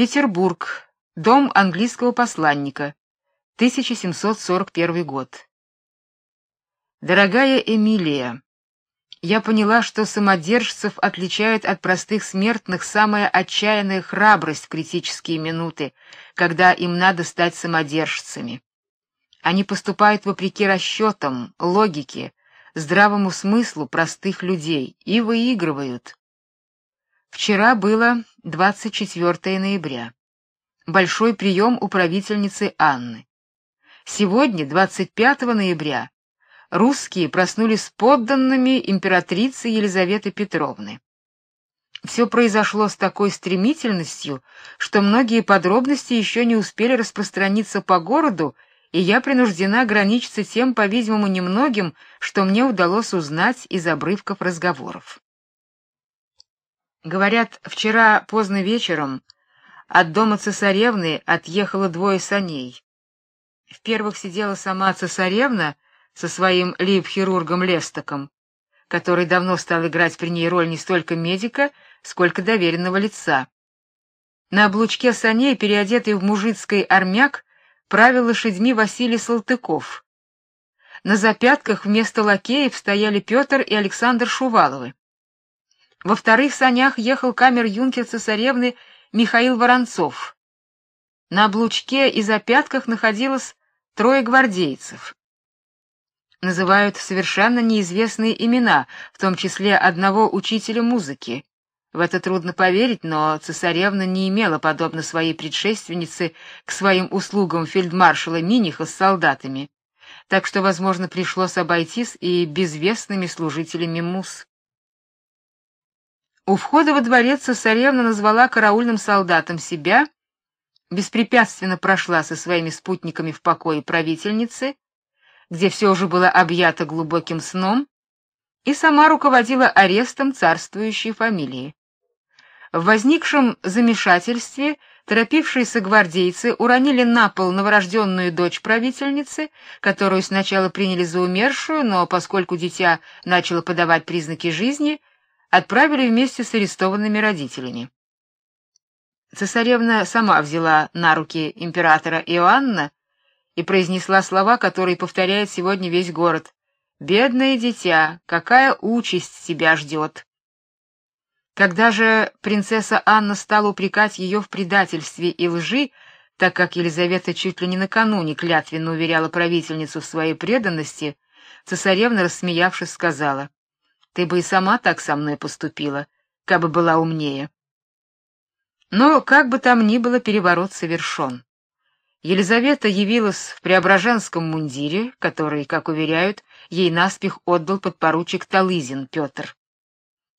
Петербург. Дом английского посланника. 1741 год. Дорогая Эмилия, я поняла, что самодержцев отличает от простых смертных самая отчаянная храбрость в критические минуты, когда им надо стать самодержцами. Они поступают вопреки расчетам, логике, здравому смыслу простых людей и выигрывают. Вчера было 24 ноября. Большой прием у правительницы Анны. Сегодня, 25 ноября, русские проснулись подданными императрицы Елизаветы Петровны. Все произошло с такой стремительностью, что многие подробности еще не успели распространиться по городу, и я принуждена ограничиться тем, по-видимому, немногим, что мне удалось узнать из обрывков разговоров. Говорят, вчера поздно вечером от дома цесаревны отъехало двое саней. В первых сидела сама цесаревна со своим лейб-хирургом Лестоком, который давно стал играть при ней роль не столько медика, сколько доверенного лица. На облучке саней, переодетый в мужицкий армяк, правил лошадьми Василий Салтыков. На запятках вместо лакеев стояли Петр и Александр Шуваловы. Во вторых санях ехал камер-юнкер цесаревны Михаил Воронцов. На облучке и запятках находилось трое гвардейцев. Называют совершенно неизвестные имена, в том числе одного учителя музыки. В это трудно поверить, но цесаревна не имела, подобно своей предшественнице, к своим услугам фельдмаршала Миниха с солдатами, так что, возможно, пришлось обойтись и безвестными служителями мус. У входа во дворец цесаревна назвала караульным солдатом себя, беспрепятственно прошла со своими спутниками в покое правительницы, где все уже было объято глубоким сном, и сама руководила арестом царствующей фамилии. В возникшем замешательстве торопившиеся гвардейцы уронили на пол новорожденную дочь правительницы, которую сначала приняли за умершую, но поскольку дитя начало подавать признаки жизни, отправили вместе с арестованными родителями. Цесаревна сама взяла на руки императора Иоанна и произнесла слова, которые повторяет сегодня весь город. «Бедное дитя, какая участь тебя ждет!» Когда же принцесса Анна стала упрекать ее в предательстве и лжи, так как Елизавета чуть ли не накануне клятвенно уверяла правительницу в своей преданности, цесаревна, рассмеявшись, сказала: ты бы и сама так со мной поступила, как бы была умнее. Но как бы там ни было, переворот совершен. Елизавета явилась в преображенском мундире, который, как уверяют, ей наспех отдал подпоручик Талызин Петр.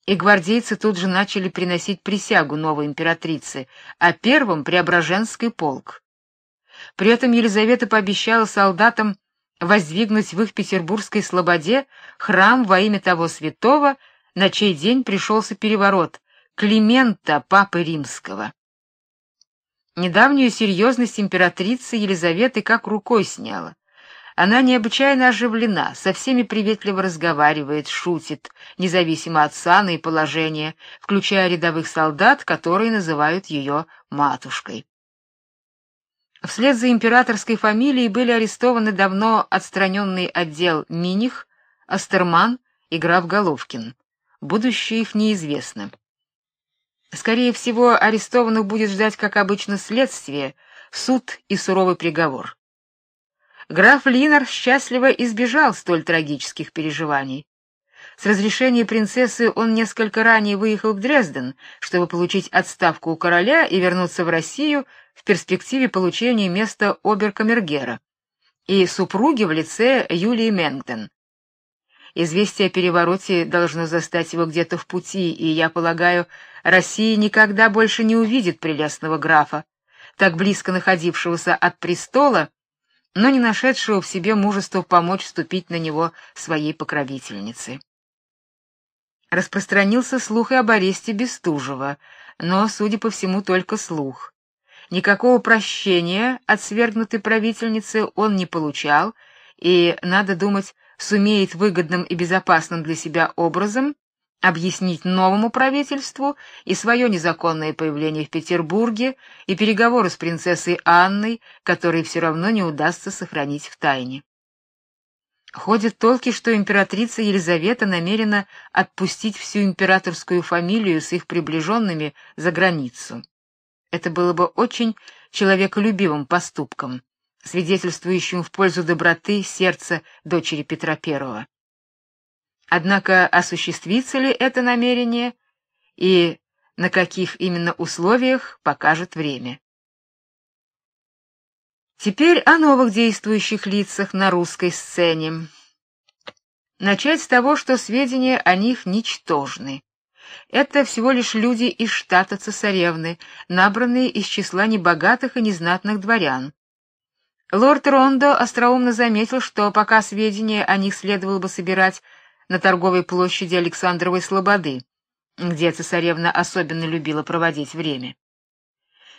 И гвардейцы тут же начали приносить присягу новой императрице, а первым Преображенский полк. При этом Елизавета пообещала солдатам воздвигнуть в их петербургской слободе храм во имя того святого, на чей день пришелся переворот Климента папы Римского. Недавнюю серьезность императрицы Елизаветы как рукой сняла. Она необычайно оживлена, со всеми приветливо разговаривает, шутит, независимо от сана и положения, включая рядовых солдат, которые называют ее матушкой. Вслед за императорской фамилией были арестованы давно отстраненный отдел Миних, Астерман и граф Головкин. Будущее их неизвестно. Скорее всего, арестованных будет ждать, как обычно, следствие, суд и суровый приговор. Граф Линар счастливо избежал столь трагических переживаний. С разрешения принцессы он несколько ранее выехал в Дрезден, чтобы получить отставку у короля и вернуться в Россию в перспективе получения места оберкамергера и супруги в лице Юлии Менгден. Известие о перевороте должно застать его где-то в пути, и я полагаю, Россия никогда больше не увидит прелестного графа, так близко находившегося от престола, но не нашедшего в себе мужества помочь вступить на него своей покровительнице. Распространился слух и об аресте Бестужева, но, судя по всему, только слух. Никакого прощения от свергнутой правительницы он не получал, и, надо думать, сумеет выгодным и безопасным для себя образом объяснить новому правительству и свое незаконное появление в Петербурге, и переговоры с принцессой Анной, которые все равно не удастся сохранить в тайне. Ходят толки, что императрица Елизавета намерена отпустить всю императорскую фамилию с их приближенными за границу. Это было бы очень человеколюбивым поступком, свидетельствующим в пользу доброты сердца дочери Петра I. Однако осуществится ли это намерение и на каких именно условиях покажет время. Теперь о новых действующих лицах на русской сцене. Начать с того, что сведения о них ничтожны. Это всего лишь люди из штата цесаревны, набранные из числа небогатых и незнатных дворян. Лорд Рондо остроумно заметил, что пока сведения о них следовало бы собирать на торговой площади Александровой Слободы, где цесаревна особенно любила проводить время.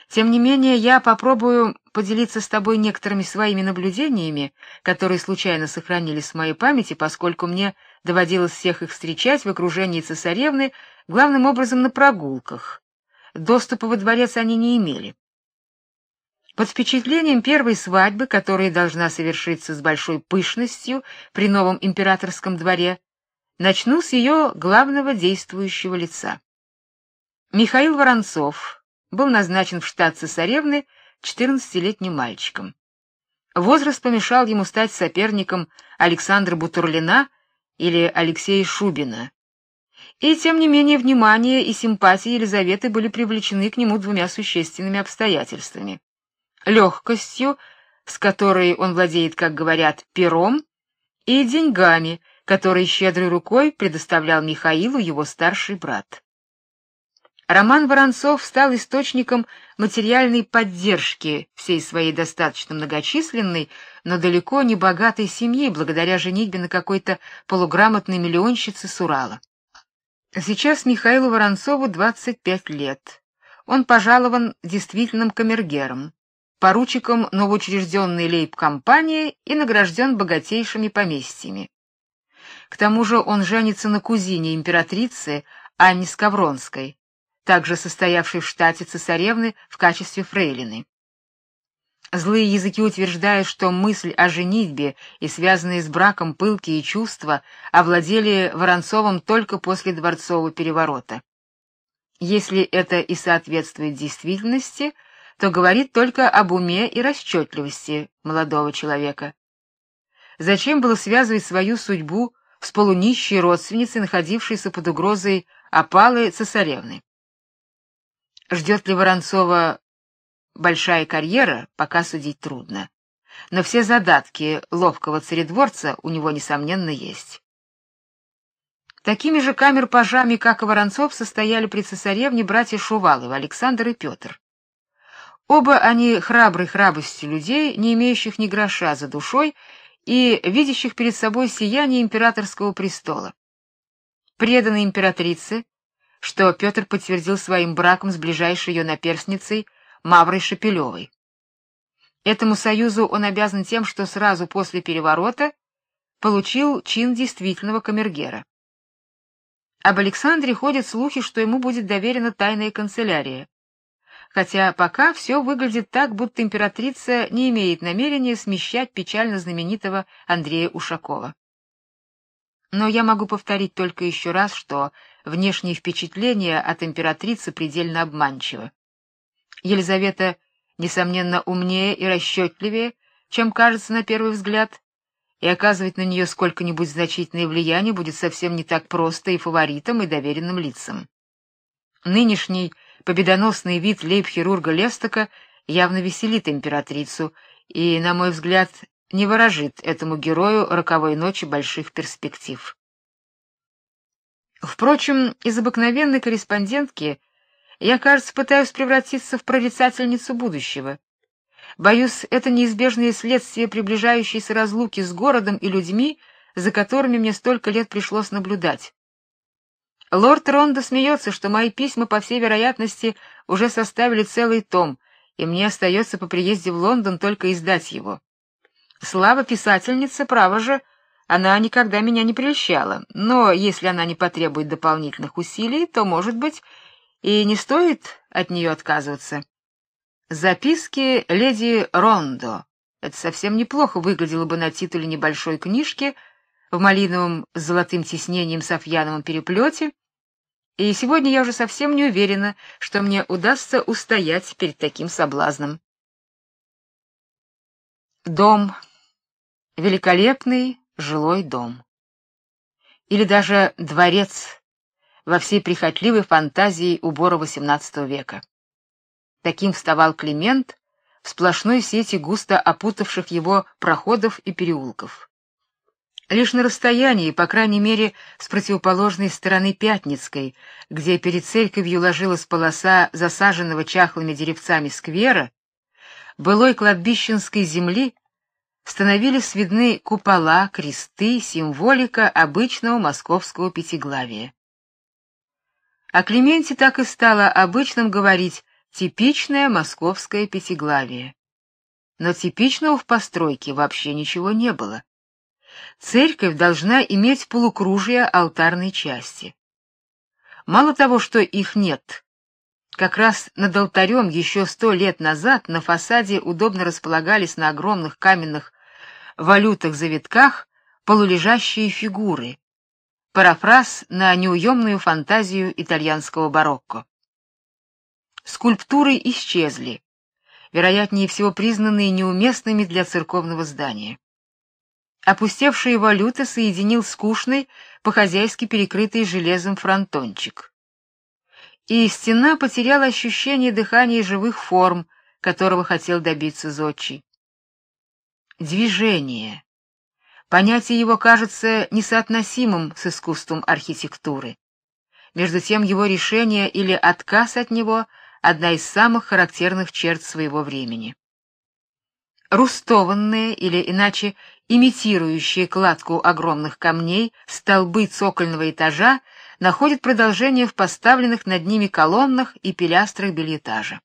Тем не менее, я попробую поделиться с тобой некоторыми своими наблюдениями, которые случайно сохранились в моей памяти, поскольку мне доводилось всех их встречать в окружении цесаревны, главным образом на прогулках. Доступа во дворец они не имели. Под впечатлением первой свадьбы, которая должна совершиться с большой пышностью при новом императорском дворе, Начну с ее главного действующего лица. Михаил Воронцов был назначен в штат цесаревны 14-летним мальчиком. Возраст помешал ему стать соперником Александра Бутурлина или Алексея Шубина. И тем не менее внимание и симпатии Елизаветы были привлечены к нему двумя существенными обстоятельствами: легкостью, с которой он владеет, как говорят, пером, и деньгами, который щедрой рукой предоставлял Михаилу его старший брат. Роман Воронцов стал источником материальной поддержки всей своей достаточно многочисленной, но далеко не богатой семьи, благодаря женитьбе на какой-то полуграмотной миллионщице с Урала. Сейчас Михаилу Воронцову 25 лет. Он пожалован действительным камергером, поручиком новоучрежденной лейб-компании и награжден богатейшими поместьями. К тому же он женится на кузине императрицы Анне Скавронской, также состоявшей в штате цесаревны в качестве фрейлины. Злые языки утверждают, что мысль о женитьбе и связанные с браком пылкие чувства овладели Воронцовым только после дворцового переворота. Если это и соответствует действительности, то говорит только об уме и расчетливости молодого человека. Зачем было связывать свою судьбу с полунищей родственницей, находившейся под угрозой опалы цесаревны. Ждет ли Воронцова большая карьера, пока судить трудно. Но все задатки ловкого царедворца у него несомненно есть. Такими же камер-пажами, как и Воронцов, состояли при цесаревне братья Шуваловы, Александр и Петр. Оба они храброй храбростью людей, не имеющих ни гроша за душой и видящих перед собой сияние императорского престола. Преданной императрице, что Петр подтвердил своим браком с ближайшей ее наперсницей Маврой Шепелевой. Этому союзу он обязан тем, что сразу после переворота получил чин действительного камергера. Об Александре ходят слухи, что ему будет доверена тайная канцелярия хотя пока все выглядит так, будто императрица не имеет намерения смещать печально знаменитого Андрея Ушакова. Но я могу повторить только еще раз, что внешнее впечатление от императрицы предельно обманчиво. Елизавета несомненно умнее и расчетливее, чем кажется на первый взгляд, и оказывать на нее сколько-нибудь значительное влияние будет совсем не так просто и фаворитам, и доверенным лицам. Нынешний победоносный вид лейб-хирурга Лестока явно веселит императрицу и, на мой взгляд, не выражит этому герою роковой ночи больших перспектив. Впрочем, из обыкновенной корреспондентки я, кажется, пытаюсь превратиться в прорицательницу будущего. Боюсь, это неизбежное следствие приближающейся разлуки с городом и людьми, за которыми мне столько лет пришлось наблюдать. Лорд Рондо смеется, что мои письма, по всей вероятности, уже составили целый том, и мне остается по приезде в Лондон только издать его. Слава писательницы, право же, она никогда меня не прельщала, но если она не потребует дополнительных усилий, то, может быть, и не стоит от нее отказываться. Записки леди Рондо. Это совсем неплохо выглядело бы на титуле небольшой книжки в малиновом с золотым тиснением софьяновом переплете, и сегодня я уже совсем не уверена, что мне удастся устоять перед таким соблазном. Дом. Великолепный жилой дом. Или даже дворец во всей прихотливой фантазии убора XVIII века. Таким вставал Климент в сплошной сети густо опутавших его проходов и переулков. Лишь на расстоянии, по крайней мере, с противоположной стороны Пятницкой, где перед церковью ложилась полоса засаженного чахлыми деревцами сквера, былой кладбищенской земли становились видны купола, кресты, символика обычного московского пятиглавия. О Клименте так и стало обычным говорить типичное московское пятиглавие. Но типичного в постройке вообще ничего не было. Церковь должна иметь полукружие алтарной части. Мало того, что их нет, как раз над алтарем еще сто лет назад на фасаде удобно располагались на огромных каменных валютах-завитках полулежащие фигуры. Парафраз на неуемную фантазию итальянского барокко. Скульптуры исчезли, вероятнее всего признанные неуместными для церковного здания. Опустевшие валюты соединил скучный, по-хозяйски перекрытый железом фронтончик. И стена потеряла ощущение дыхания живых форм, которого хотел добиться Зодчий. Движение. Понятие его кажется несоотносимым с искусством архитектуры. Между тем его решение или отказ от него одна из самых характерных черт своего времени. Рустованные или иначе имитирующие кладку огромных камней столбы цокольного этажа находят продолжение в поставленных над ними колоннах и пилястрах бельэтажа.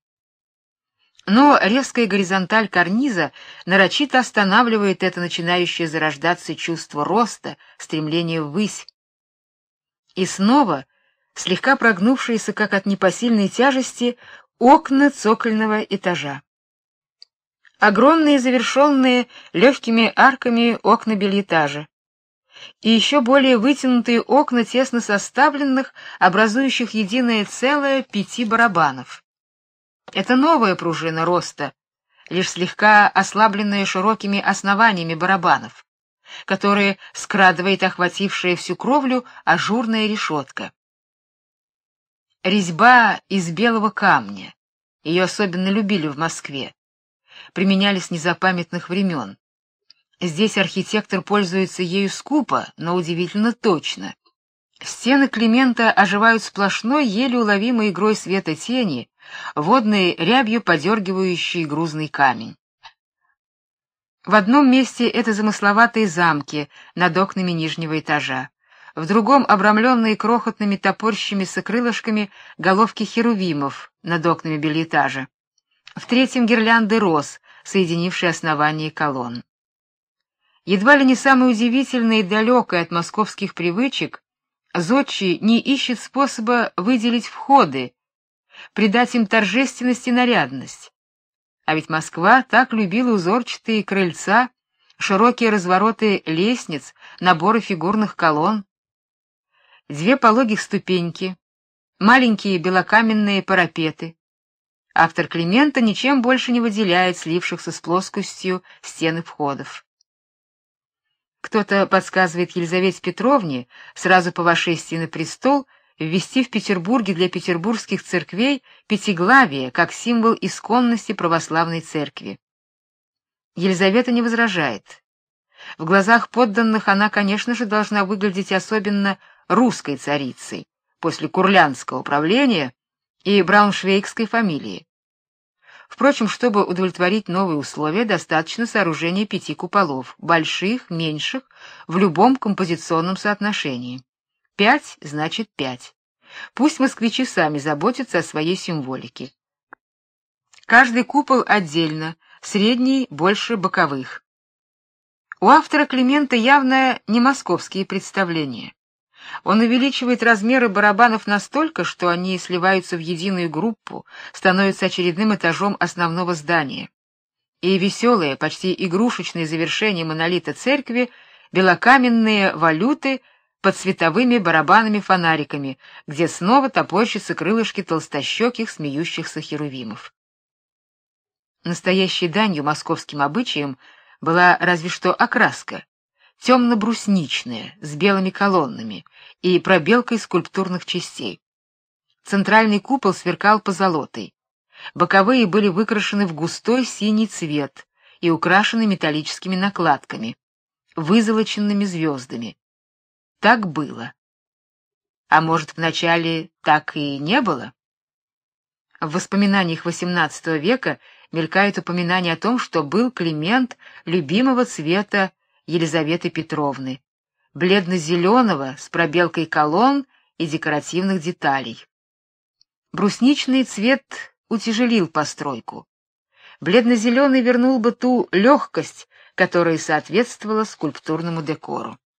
Но резкая горизонталь карниза нарочито останавливает это начинающее зарождаться чувство роста, стремление ввысь. И снова слегка прогнувшиеся, как от непосильной тяжести, окна цокольного этажа. Огромные завершенные легкими арками окна бельэтажа. И еще более вытянутые окна тесно составленных, образующих единое целое пяти барабанов. Это новая пружина роста, лишь слегка ослабленная широкими основаниями барабанов, которые скрадывает охватившая всю кровлю ажурная решетка резьба из белого камня. Ее особенно любили в Москве. Применяли с незапамятных времен. Здесь архитектор пользуется ею скупо, но удивительно точно. Стены Климента оживают сплошной, еле уловимой игрой света тени, водной рябью подергивающий грузный камень. В одном месте это замысловатые замки над окнами нижнего этажа в другом обрамленные крохотными топорщими крылышками головки херувимов над окнами бельэтажа, в третьем гирлянды роз, соединившие основание колонн. Едва ли не самое удивительное и далекое от московских привычек, Зодчий не ищет способа выделить входы, придать им торжественность и нарядность. А ведь Москва так любила узорчатые крыльца, широкие развороты лестниц, наборы фигурных колонн две пологих ступеньки, маленькие белокаменные парапеты. Автор Климента ничем больше не выделяет слившихся с плоскостью стены входов. Кто-то подсказывает Елизавете Петровне сразу по вошествии на престол ввести в Петербурге для петербургских церквей пятиглавие как символ исконности православной церкви. Елизавета не возражает. В глазах подданных она, конечно же, должна выглядеть особенно русской царицей после курлянского правления и брауншвейгской фамилии. Впрочем, чтобы удовлетворить новые условия, достаточно сооружения пяти куполов, больших, меньших, в любом композиционном соотношении. Пять значит пять. Пусть москвичи сами заботятся о своей символике. Каждый купол отдельно, средний больше боковых. У автора Климента явно не московские представления. Он увеличивает размеры барабанов настолько, что они сливаются в единую группу, становятся очередным этажом основного здания. И веселое, почти игрушечное завершение монолита церкви белокаменные валюты под световыми барабанами-фонариками, где снова топорщатся крылышки толстощеких смеющихся херувимов. Настоящей данью московским обычаям была разве что окраска, темно-брусничная, с белыми колоннами и пробелкой скульптурных частей. Центральный купол сверкал позолотой. Боковые были выкрашены в густой синий цвет и украшены металлическими накладками, вызолоченными звездами. Так было. А может, вначале так и не было? В воспоминаниях XVIII века мелькает упоминание о том, что был Климент любимого цвета Елизаветы Петровны, бледно-зеленого с пробелкой колонн и декоративных деталей. Брусничный цвет утяжелил постройку. Бледно-зеленый вернул бы ту легкость, которая соответствовала скульптурному декору.